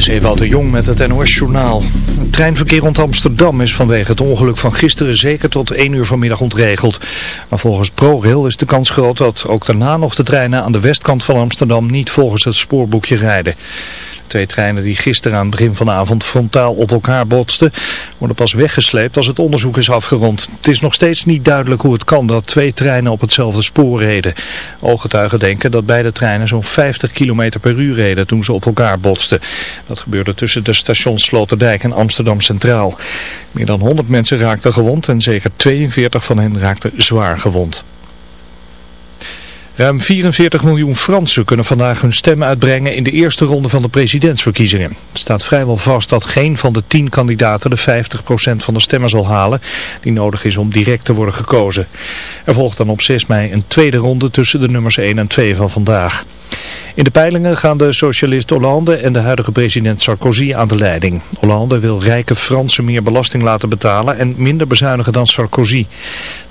is Ewout de Jong met het NOS-journaal. Het treinverkeer rond Amsterdam is vanwege het ongeluk van gisteren zeker tot 1 uur vanmiddag ontregeld. Maar volgens ProRail is de kans groot dat ook daarna nog de treinen aan de westkant van Amsterdam niet volgens het spoorboekje rijden. Twee treinen die gisteren aan het begin van de avond frontaal op elkaar botsten, worden pas weggesleept als het onderzoek is afgerond. Het is nog steeds niet duidelijk hoe het kan dat twee treinen op hetzelfde spoor reden. Ooggetuigen denken dat beide treinen zo'n 50 km per uur reden toen ze op elkaar botsten. Dat gebeurde tussen de stations Sloterdijk en Amsterdam Centraal. Meer dan 100 mensen raakten gewond en zeker 42 van hen raakten zwaar gewond. Ruim 44 miljoen Fransen kunnen vandaag hun stem uitbrengen in de eerste ronde van de presidentsverkiezingen. Het staat vrijwel vast dat geen van de 10 kandidaten de 50% van de stemmen zal halen die nodig is om direct te worden gekozen. Er volgt dan op 6 mei een tweede ronde tussen de nummers 1 en 2 van vandaag. In de peilingen gaan de socialist Hollande en de huidige president Sarkozy aan de leiding. Hollande wil rijke Fransen meer belasting laten betalen en minder bezuinigen dan Sarkozy.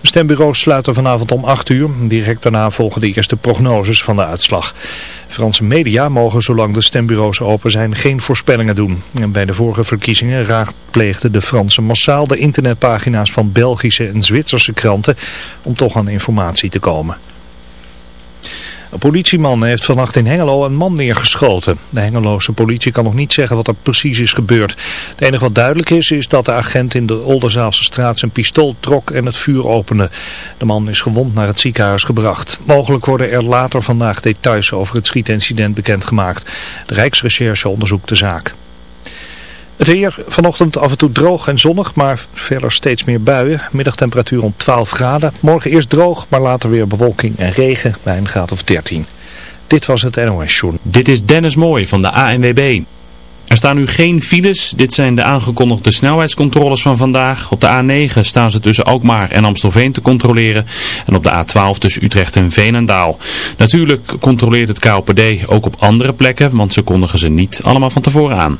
De stembureaus sluiten vanavond om 8 uur. Direct daarna volgen de eerste prognoses van de uitslag. Franse media mogen zolang de stembureaus open zijn geen voorspellingen doen. En bij de vorige verkiezingen raadpleegden de Fransen massaal de internetpagina's van Belgische en Zwitserse kranten om toch aan informatie te komen. Een politieman heeft vannacht in Hengelo een man neergeschoten. De Hengeloze politie kan nog niet zeggen wat er precies is gebeurd. Het enige wat duidelijk is, is dat de agent in de Olderzaalse straat zijn pistool trok en het vuur opende. De man is gewond naar het ziekenhuis gebracht. Mogelijk worden er later vandaag details over het schietincident bekendgemaakt. De Rijksrecherche onderzoekt de zaak. Het weer vanochtend af en toe droog en zonnig, maar verder steeds meer buien. Middagtemperatuur om 12 graden. Morgen eerst droog, maar later weer bewolking en regen bij een graad of 13. Dit was het NOS Journal. Dit is Dennis Mooij van de ANWB. Er staan nu geen files. Dit zijn de aangekondigde snelheidscontroles van vandaag. Op de A9 staan ze tussen Alkmaar en Amstelveen te controleren. En op de A12 tussen Utrecht en Veenendaal. Natuurlijk controleert het KOPD ook op andere plekken, want ze kondigen ze niet allemaal van tevoren aan.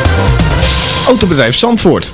Autobedrijf Zandvoort.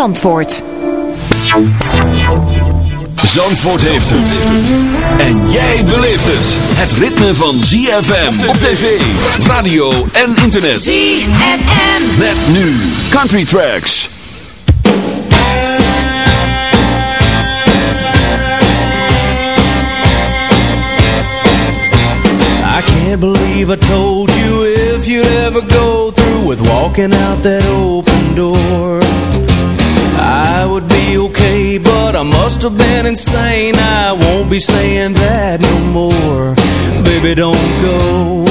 Zandvoort. Zandvoort heeft het. En jij beleeft het. Het ritme van ZFM op tv, radio en internet. ZFM. Met nu Country Tracks. I can't believe I told you if you'd ever go through with walking out that open door. Would be okay, but I must have been insane. I won't be saying that no more. Baby, don't go.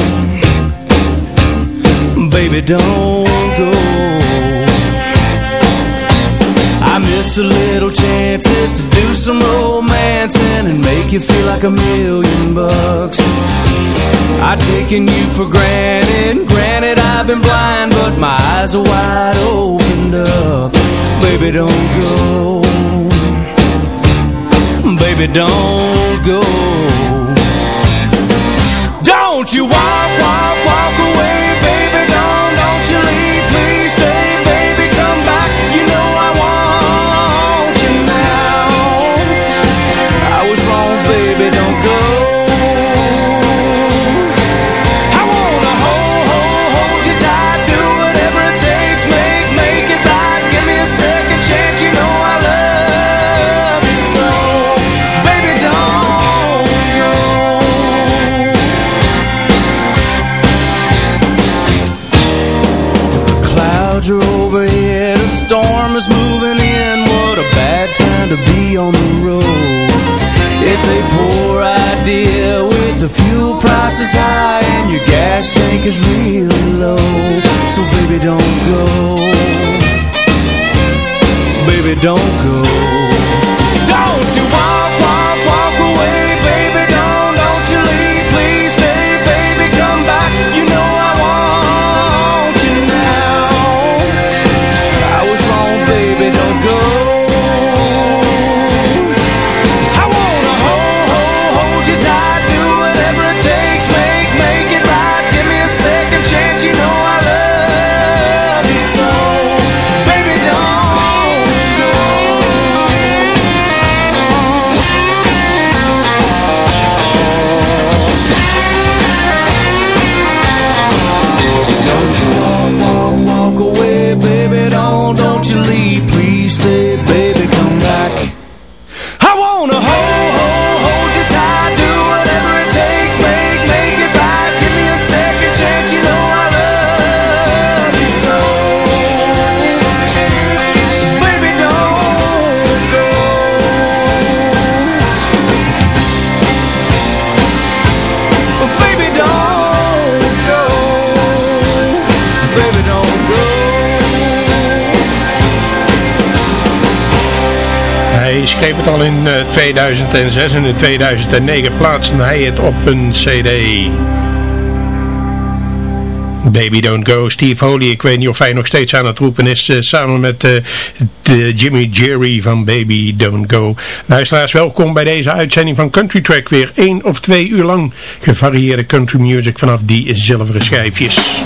Baby, don't go Miss the little chances to do some romancing And make you feel like a million bucks. I've taken you for granted. Granted I've been blind But my eyes are wide opened up. Baby, don't go. Baby, don't go. Don't you walk, walk, walk away Baby, price is high and your gas tank is really low. So baby don't go. Baby don't go al in eh, 2006 en in 2009 plaatste hij het op een cd. Baby Don't Go, Steve Holy. Ik weet niet of hij nog steeds aan het roepen is. eh, samen met eh, de Jimmy Jerry van Baby Don't Go. Luisteraars, welkom bij deze uitzending van Country Track. Weer één of twee uur lang gevarieerde country music vanaf die zilveren schijfjes.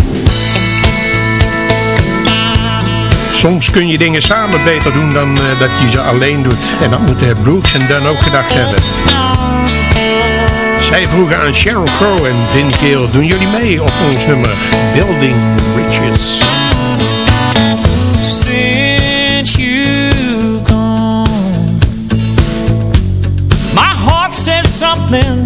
Soms kun je dingen samen beter doen dan eh, dat je ze alleen doet. En dat moeten Brooks en Dunn ook gedacht hebben. Zij vroegen aan Sheryl Crow en Vin Keel, doen jullie mee op ons nummer Building Bridges? Since you gone, my heart says something's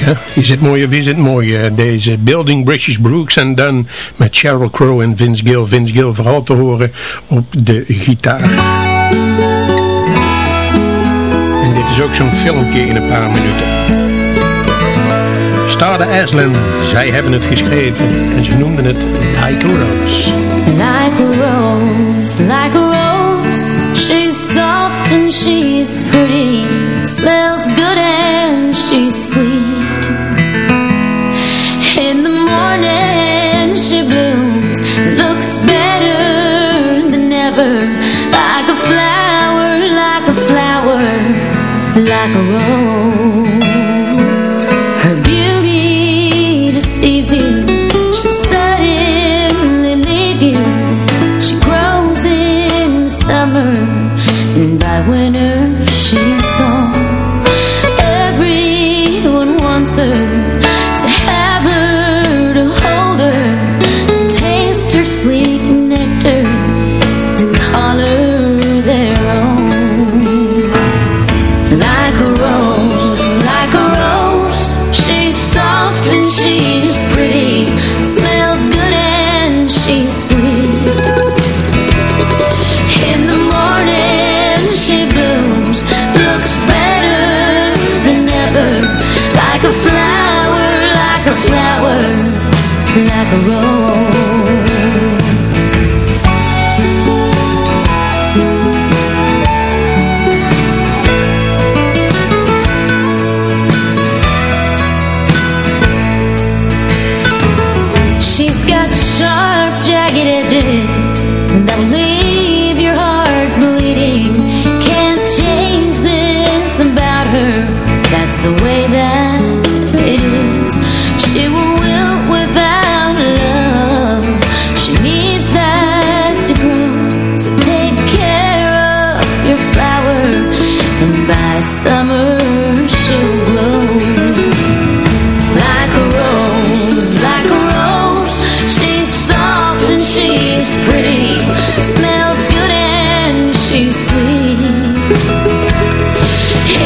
muziek, zit Is het mooie, is het mooie. Eh, deze Building British Brooks en dan met Sheryl Crow en Vince Gill. Vince Gill vooral te horen op de gitaar. En dit is ook zo'n filmpje in een paar minuten. Starde Aslan, zij hebben het geschreven en ze noemden het Like a Rose. Like a Rose, like morning.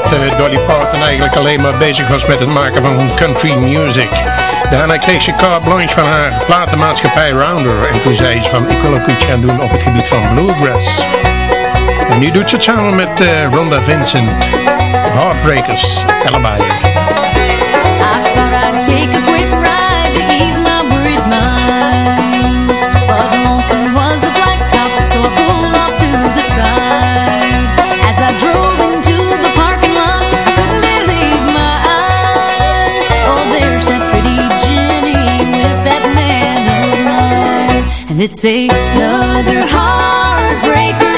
dat eh, Dolly Parton eigenlijk alleen maar bezig was met het maken van country music. Daarna kreeg ze carte blanche van haar platenmaatschappij Rounder. En toen zei ze van ik wil ook iets gaan doen op het gebied van bluegrass. En nu doet ze het samen met uh, Rhonda Vincent. Heartbreakers, allebei. I ride ease and it's another heartbreaker.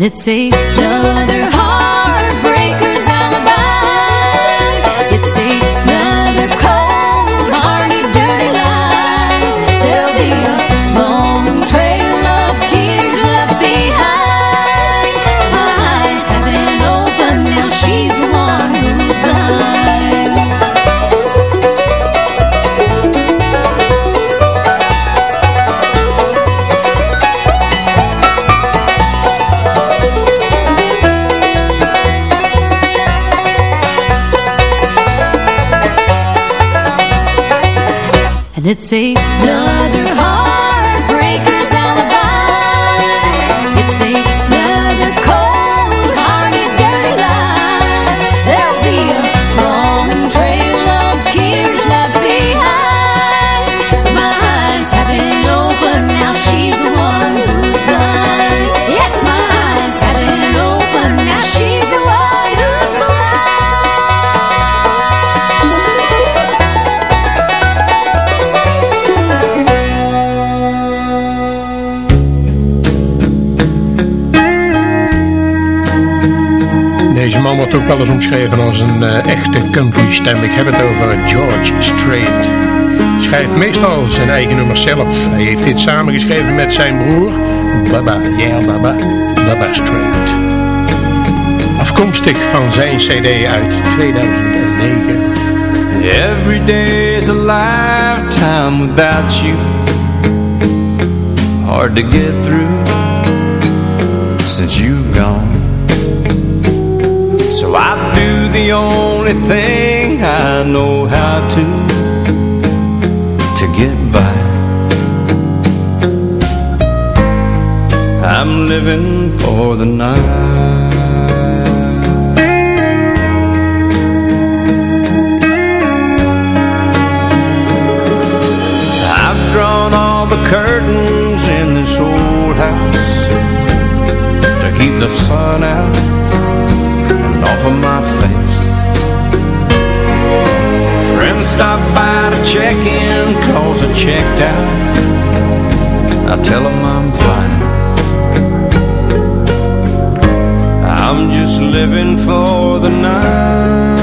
let's love And it's wel omschreven als een eh, echte country stem. Ik heb het over George Strait. Schrijft meestal zijn eigen nummers zelf. Hij heeft dit samengeschreven met zijn broer Baba, yeah Baba, Baba Strait. Afkomstig van zijn cd uit 2009. Every day's a lifetime without you Hard to get through since you've gone the only thing I know how to To get by. I'm living for the night. I've drawn all the curtains in this old house To keep the sun out off of my face. Friends stop by to check in cause I checked out. I tell them I'm fine. I'm just living for the night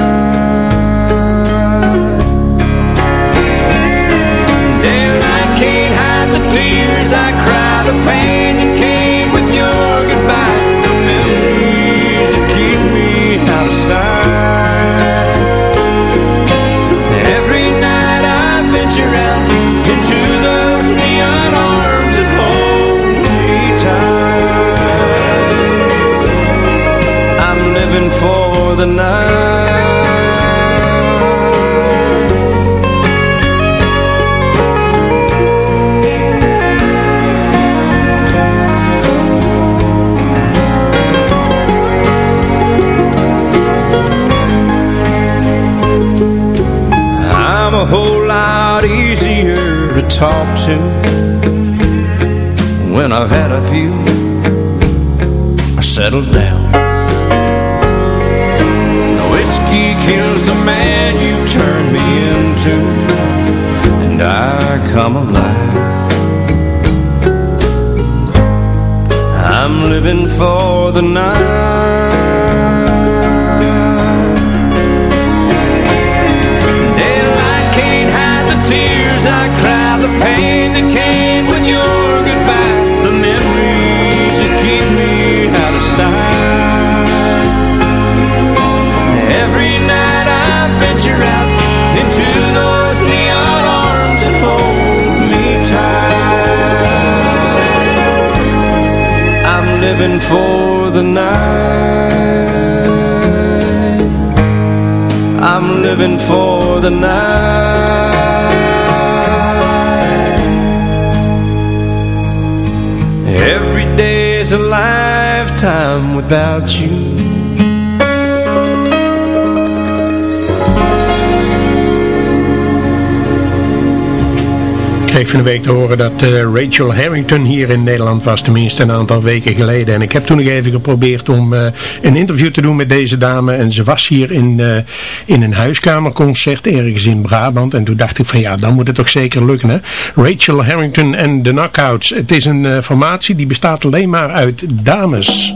kreeg van de week te horen dat uh, Rachel Harrington hier in Nederland was, tenminste een aantal weken geleden. En ik heb toen nog even geprobeerd om uh, een interview te doen met deze dame. En ze was hier in, uh, in een huiskamerconcert ergens in Brabant. En toen dacht ik van ja, dan moet het toch zeker lukken hè. Rachel Harrington en de Knockouts. Het is een formatie die bestaat alleen maar uit dames.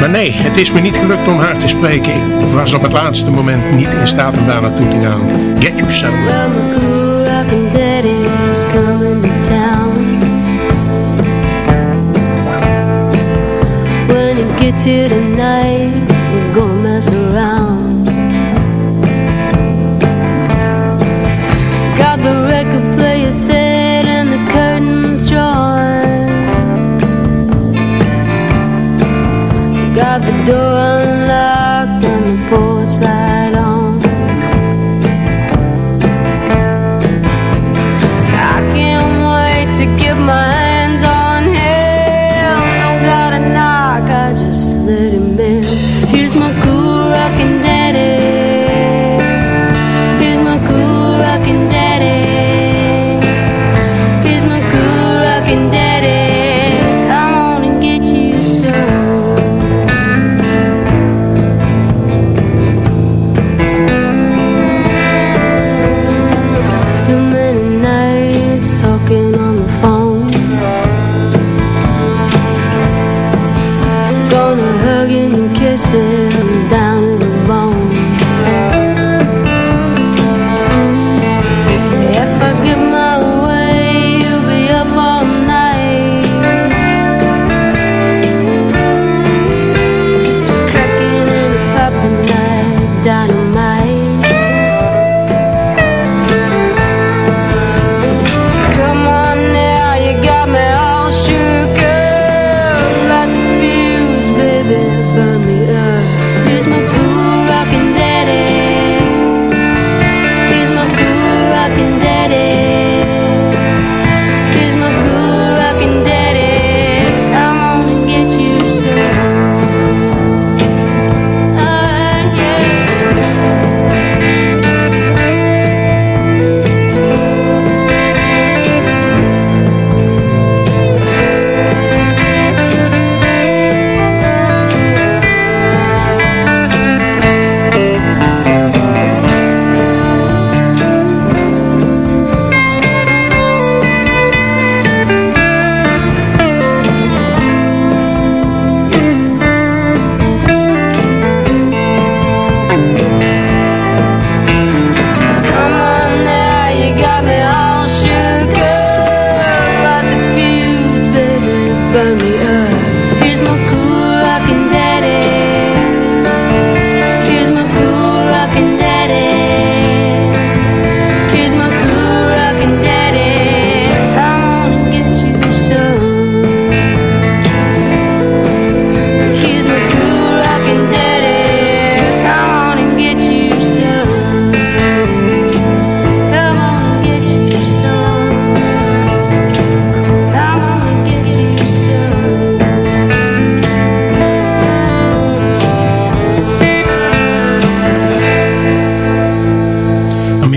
Maar nee, het is me niet gelukt om haar te spreken. Ik was op het laatste moment niet in staat om daar naartoe te gaan. Get you some. Coming to town. When here tonight,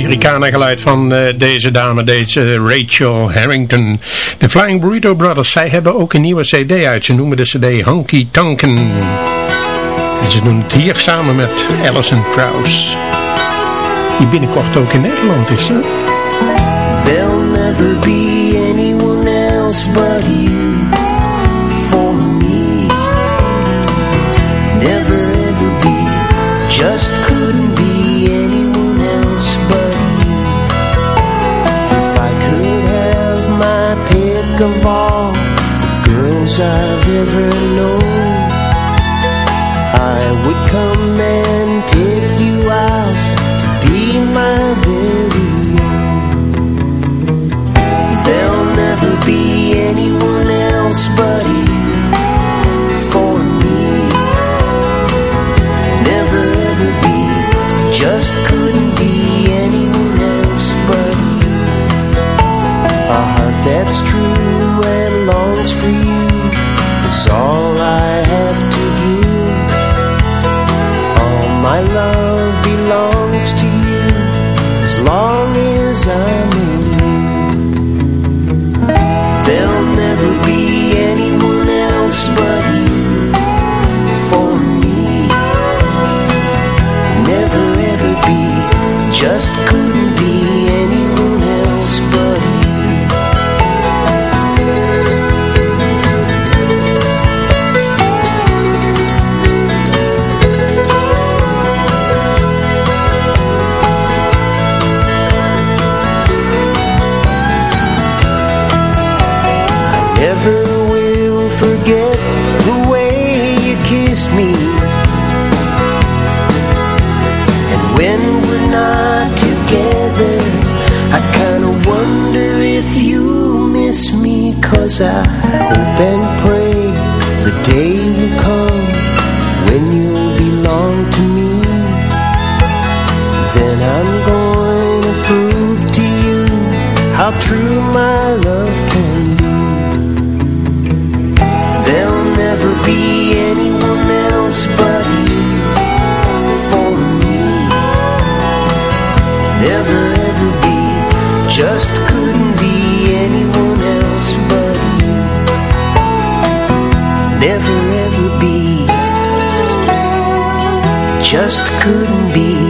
Americana geluid van eh, deze dame, deze Rachel Harrington. De Flying Burrito Brothers, zij hebben ook een nieuwe cd uit. Ze noemen de cd Honky Tonken. En ze doen het hier samen met Alison Krauss. Die binnenkort ook in Nederland is, hè? There'll never be anyone else but you for me. Never ever be, just of all the girls I've ever known, I would come forget the way you kissed me. And when we're not together I kinda wonder if you miss me Cause I hope and pray the day Just couldn't be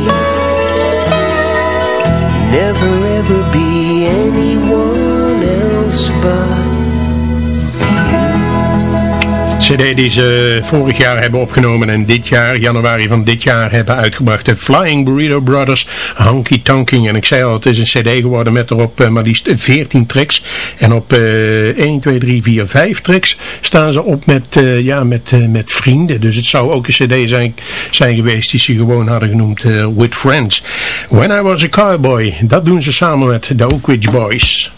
CD die ze vorig jaar hebben opgenomen en dit jaar, januari van dit jaar, hebben uitgebracht. De Flying Burrito Brothers, Honky Tonking. En ik zei al, het is een CD geworden met erop uh, maar liefst 14 tracks. En op uh, 1, 2, 3, 4, 5 tracks staan ze op met, uh, ja, met, uh, met vrienden. Dus het zou ook een CD zijn, zijn geweest die ze gewoon hadden genoemd With Friends. When I Was a Cowboy, dat doen ze samen met de Oak Boys.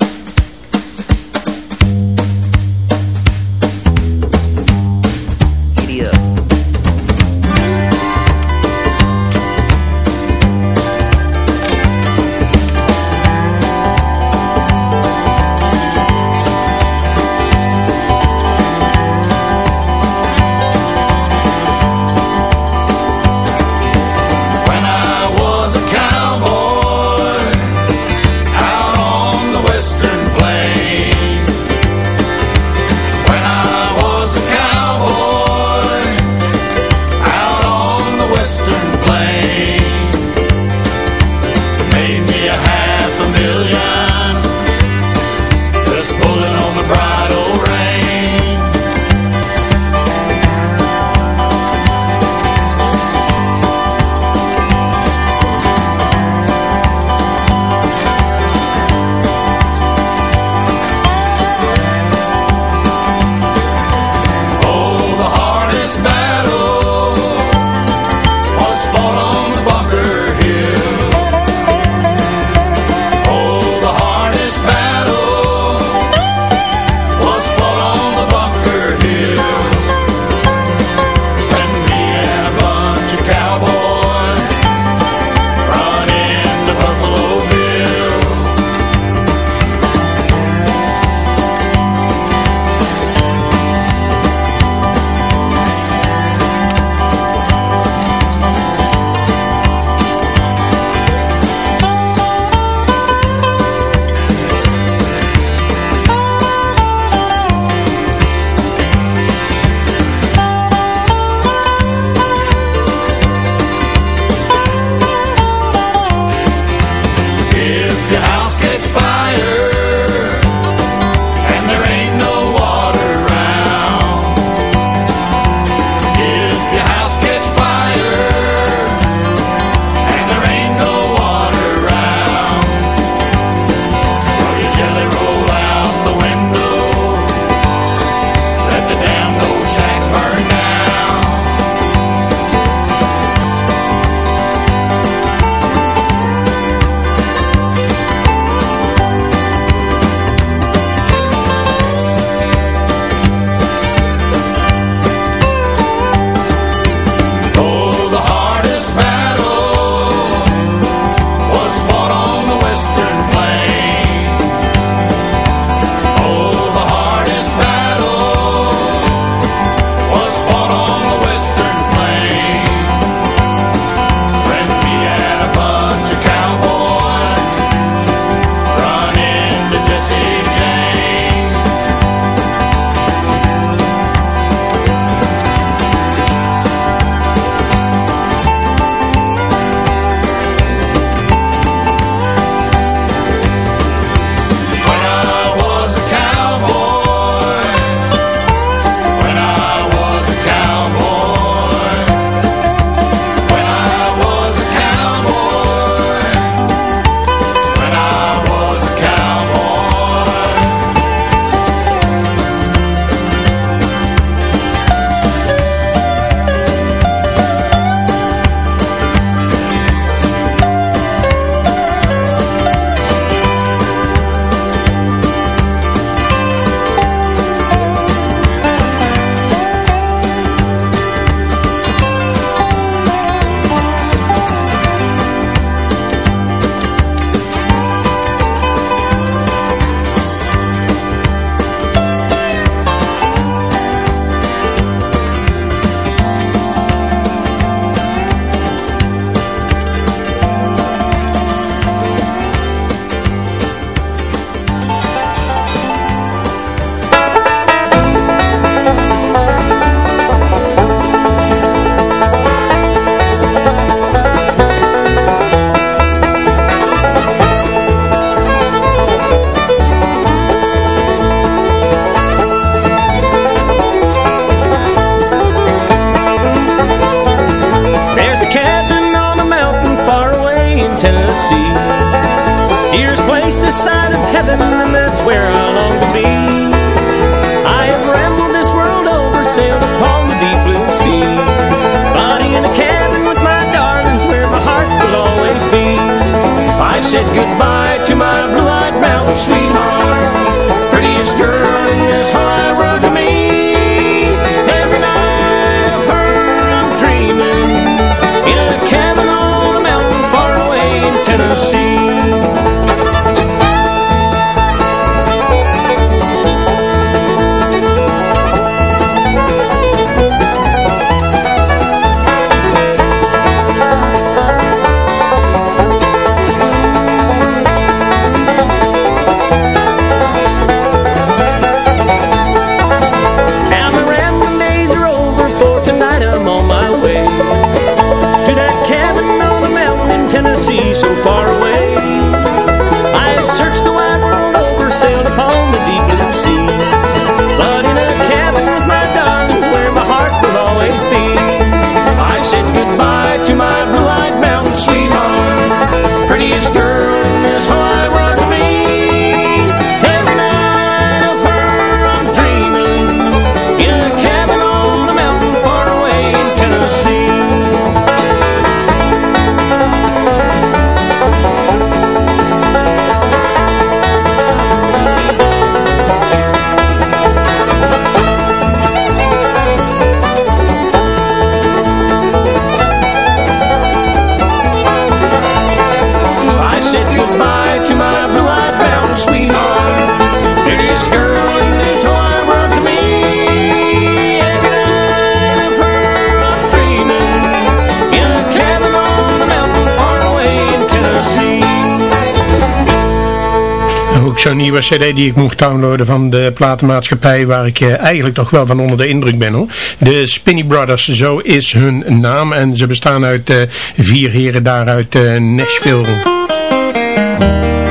zo'n nieuwe cd die ik mocht downloaden van de platenmaatschappij waar ik eh, eigenlijk toch wel van onder de indruk ben hoor. De Spinny Brothers, zo is hun naam en ze bestaan uit eh, vier heren daar uit eh, Nashville.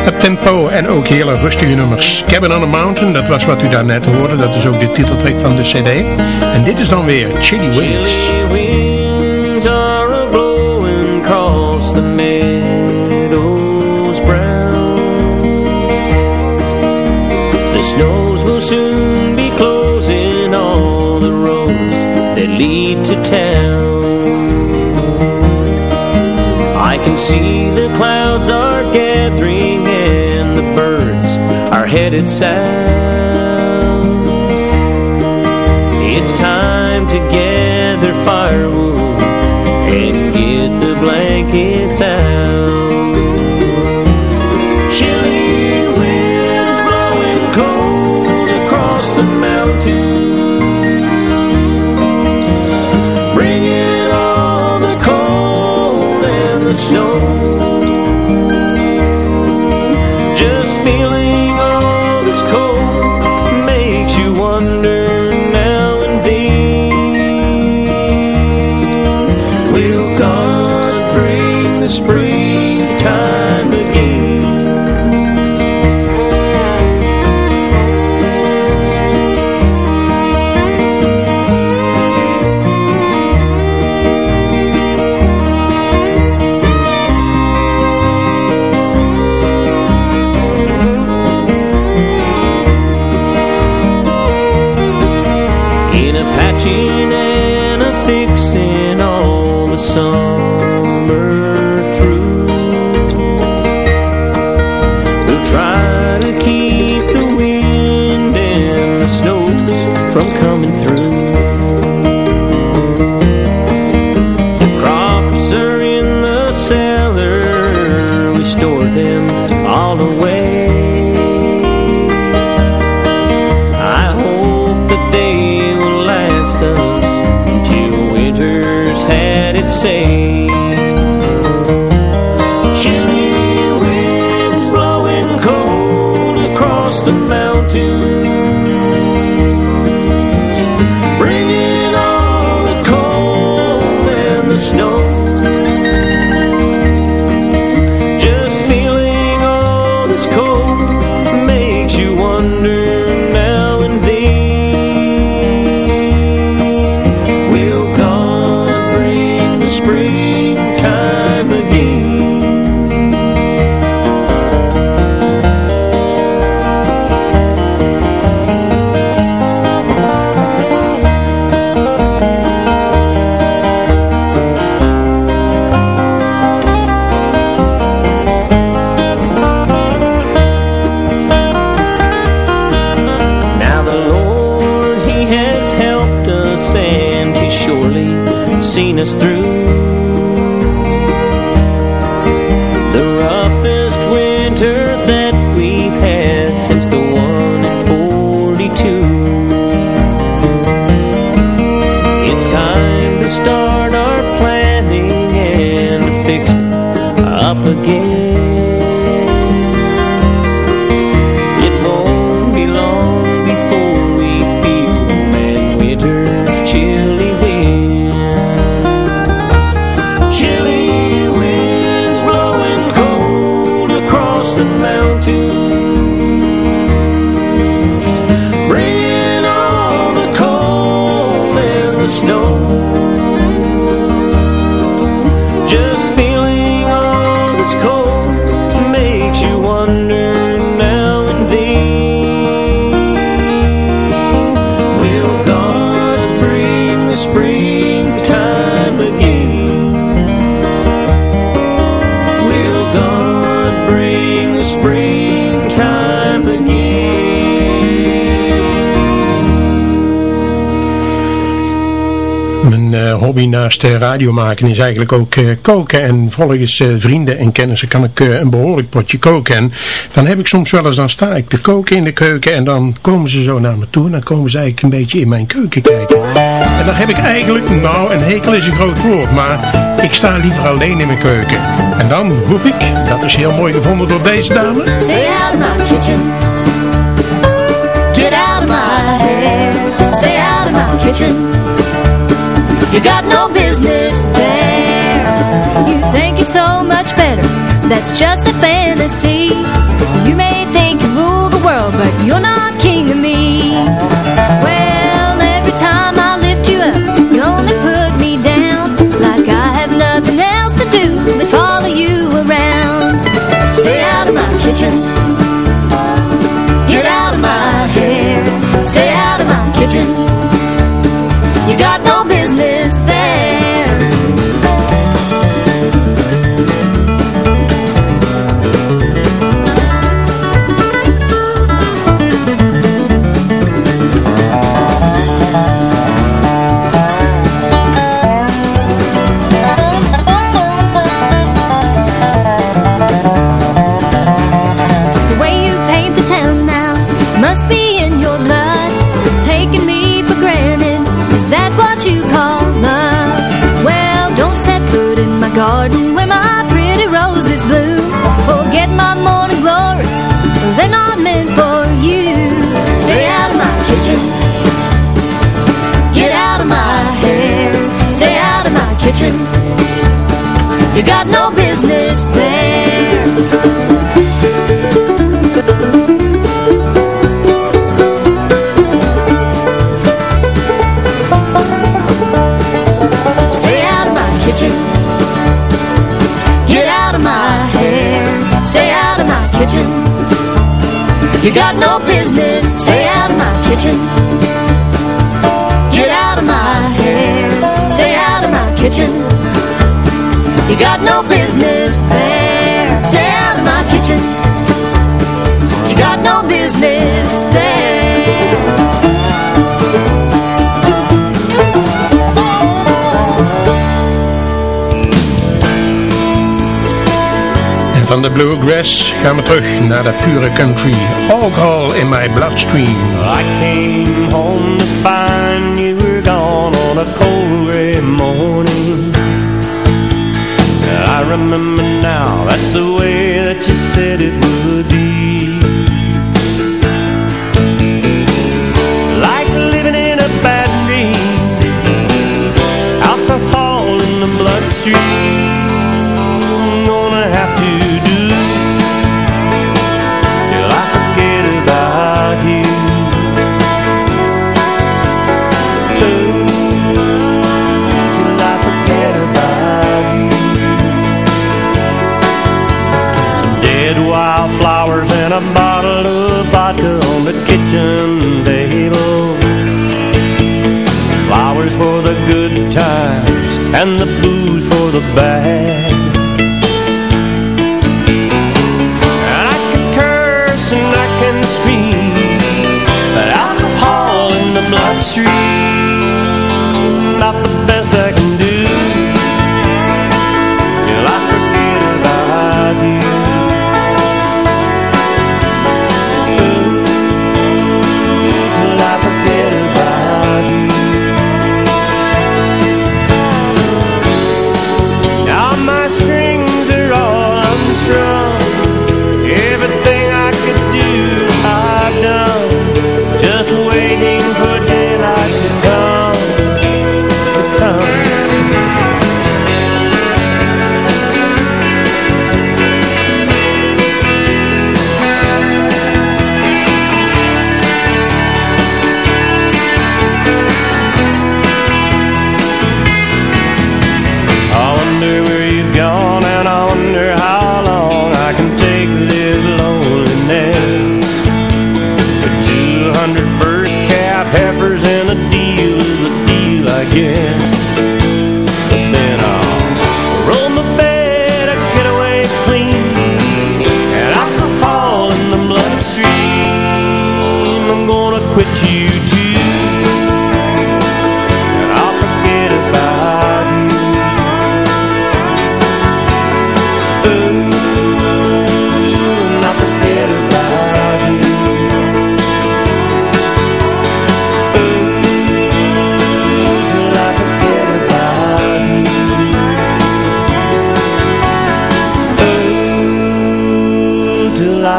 Up tempo en ook hele rustige nummers. Cabin on a Mountain, dat was wat u daarnet hoorde, dat is ook de titeltrack van de cd. En dit is dan weer Chilly Wings. Wings. to. I can see the clouds are gathering and the birds are headed south. It's time to gather firewood and get the blankets out. Naast radio maken is eigenlijk ook eh, koken. En volgens eh, vrienden en kennissen kan ik eh, een behoorlijk potje koken. En dan heb ik soms wel eens, dan sta ik te koken in de keuken. En dan komen ze zo naar me toe. En dan komen ze eigenlijk een beetje in mijn keuken kijken. En dan heb ik eigenlijk, nou een hekel is een groot woord. Maar ik sta liever alleen in mijn keuken. En dan roep ik, dat is heel mooi gevonden door deze dame. Stay out my kitchen. Get out of my hair. Stay out of my kitchen. You got no business there. You think you're so much better. That's just a fantasy. You may think you rule the world, but you're not king of me. Well, every time I lift you up, you only put me down. Like I have nothing else to do but follow you around. Stay out of my kitchen. Get out of my hair. Stay out of my kitchen. Kitchen. You got no business there. Stay out of my kitchen. Get out of my hair. Stay out of my kitchen. You got no business. Stay out of my kitchen. You got no business there. Stay out of my kitchen. You got no business there. En van de bluegrass gaan we terug naar de pure country. Alcohol in my bloodstream. I came home to find you remember now, that's the way that you said it would be. Like living in a bad dream, alcohol in the bloodstream. The bad. I can curse and I can scream, but alcohol in the bloodstream, not the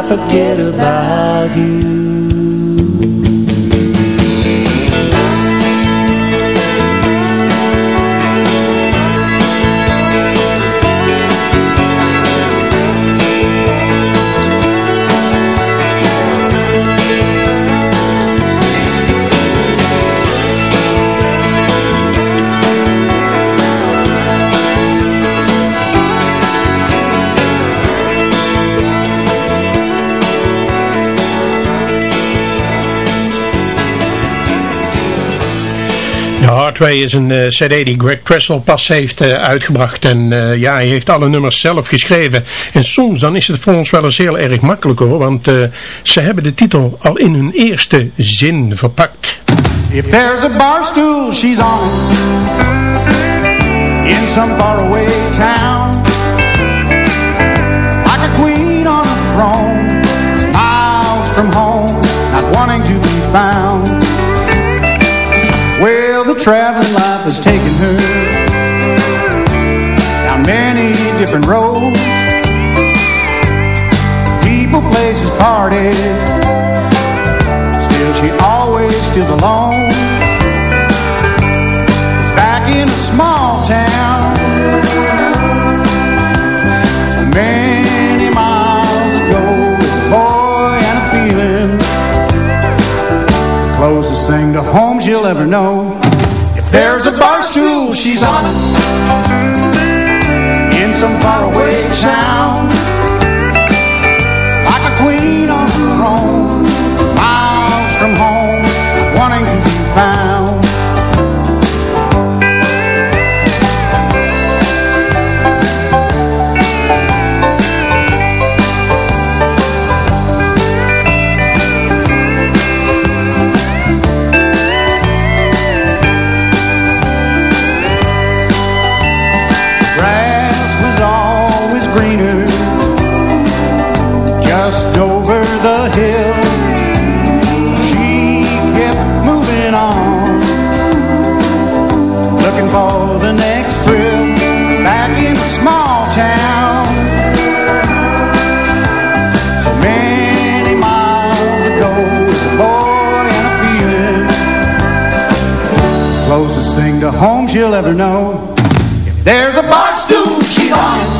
forget De Hardway is een eh, cd die Greg Tressel pas heeft eh, uitgebracht. En eh, ja, hij heeft alle nummers zelf geschreven. En soms dan is het voor ons wel eens heel erg makkelijk hoor. Want ze hebben de titel al in hun eerste zin verpakt. If there's a bar stool, she's on. In some faraway town. Traveling life has taken her down many different roads. People, places, parties. Still, she always feels alone. 'Cause back in a small town, so many miles ago, was a boy and a feeling. The closest thing to home she'll ever know. There's a bar stool, she's on. In some faraway town, like a queen she'll ever know. If there's a bar stool, she's on it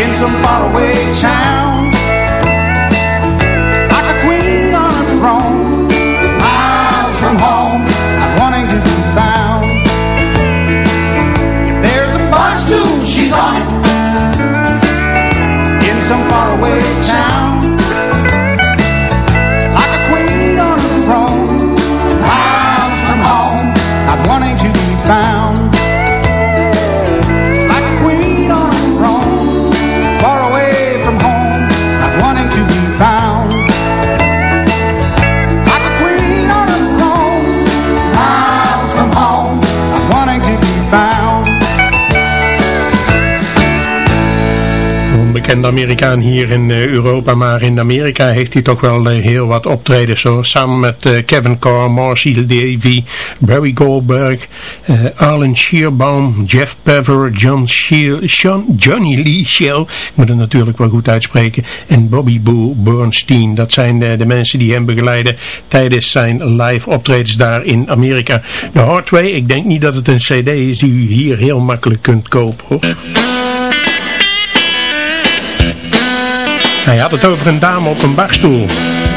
in some faraway town. Bekende Amerikaan hier in eh, Europa, maar in Amerika heeft hij toch wel eh, heel wat optredens hoor. Samen met eh, Kevin Carr, Marcy Davy, Barry Goldberg, Arlen Shearbaum, Jeff Bever, John Sean, Johnny Lee Shell, ik moet het natuurlijk wel goed uitspreken, en Bobby Boo Bernstein. Dat zijn de mensen die hem begeleiden tijdens zijn live optredens daar in Amerika. De Hardway, ik denk niet dat het een cd is die u hier heel makkelijk kunt kopen hoor. Hij had het over een dame op een barstoel.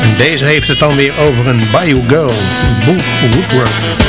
En deze heeft het dan weer over een Bayou Girl, Boo Woodworth.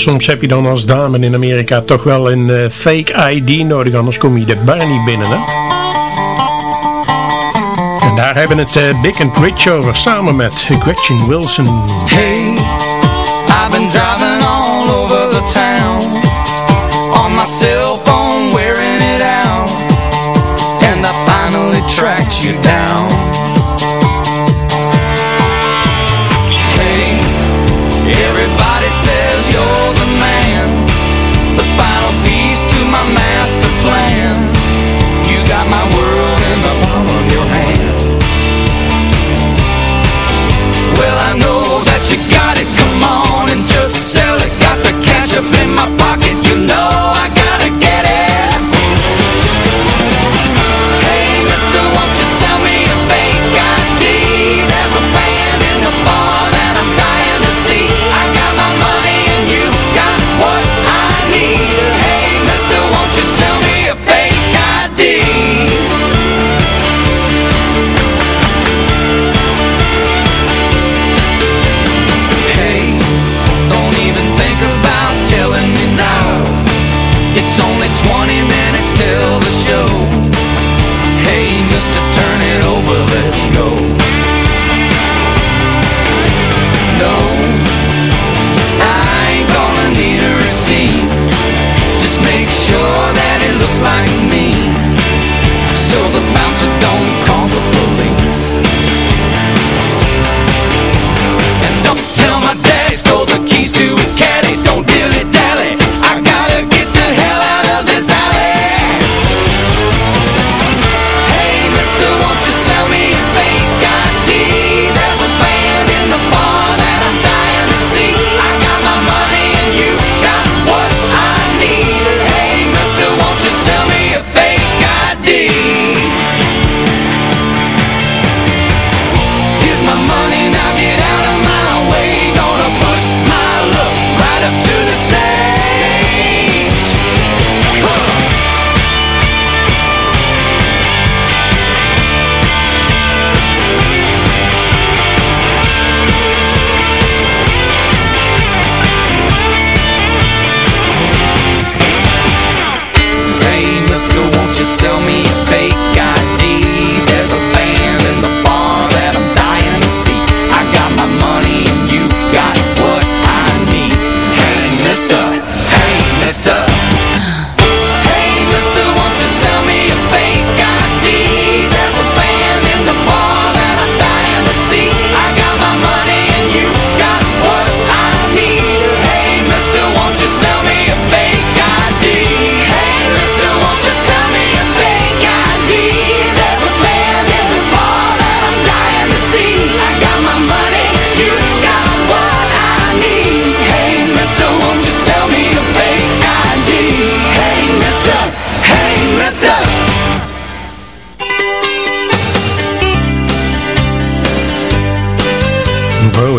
soms heb je dan als dame in Amerika toch wel een eh, fake ID nodig, anders kom je de bar niet binnen. Hè? En daar hebben het uh, Big and Rich over, samen met Gretchen Wilson. Hey, I've been driving all over the town, on my cell phone.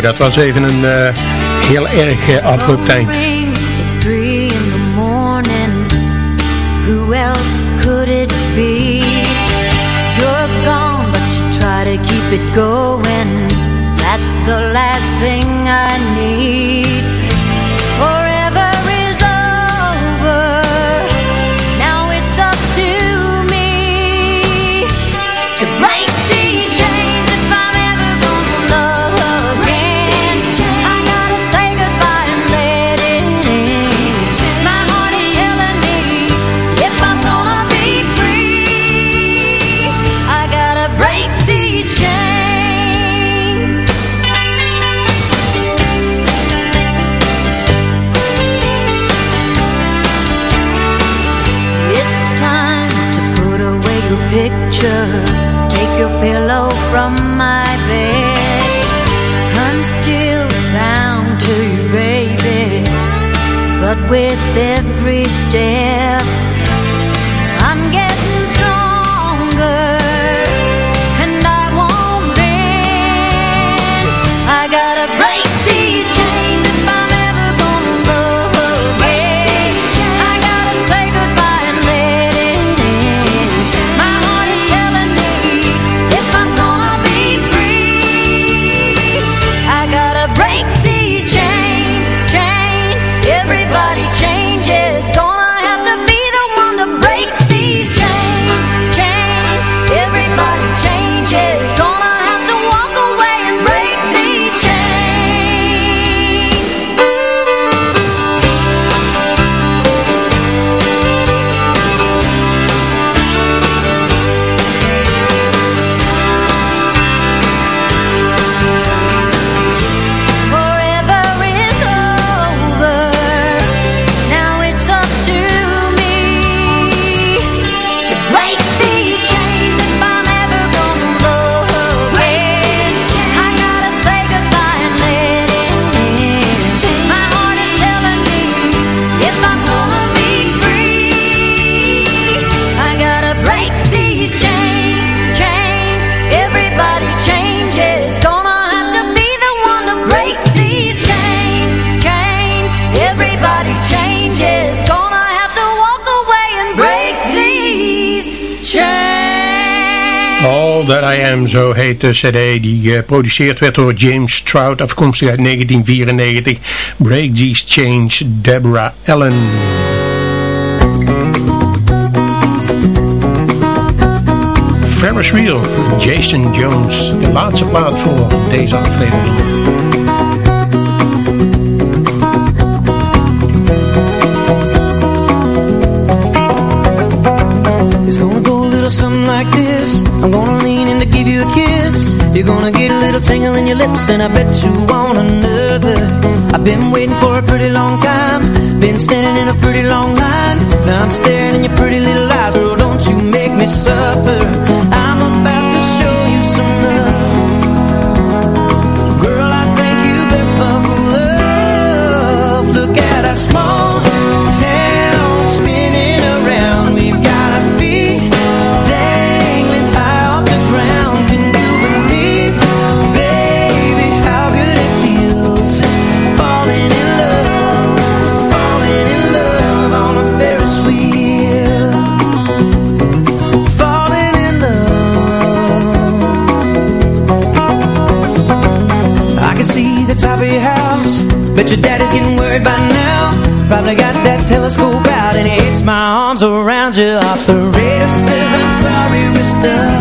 dat was even een eh, heel erg eh, abrupt eind. Zo heet de cd die eh, geproduceerd werd door James Trout, afkomstig uit 1994. Break These Chains, Deborah Allen. Ferris Wheel, Jason Jones, de laatste plaat voor deze aflevering. Gonna get a little tingle in your lips And I bet you want another I've been waiting for a pretty long time. Been standing in a pretty long line. Now I'm staring in your pretty little eyes. Girl, don't you make me suffer. Bet your daddy's getting worried by now Probably got that telescope out And it's my arms around you Operator says I'm sorry, Mr.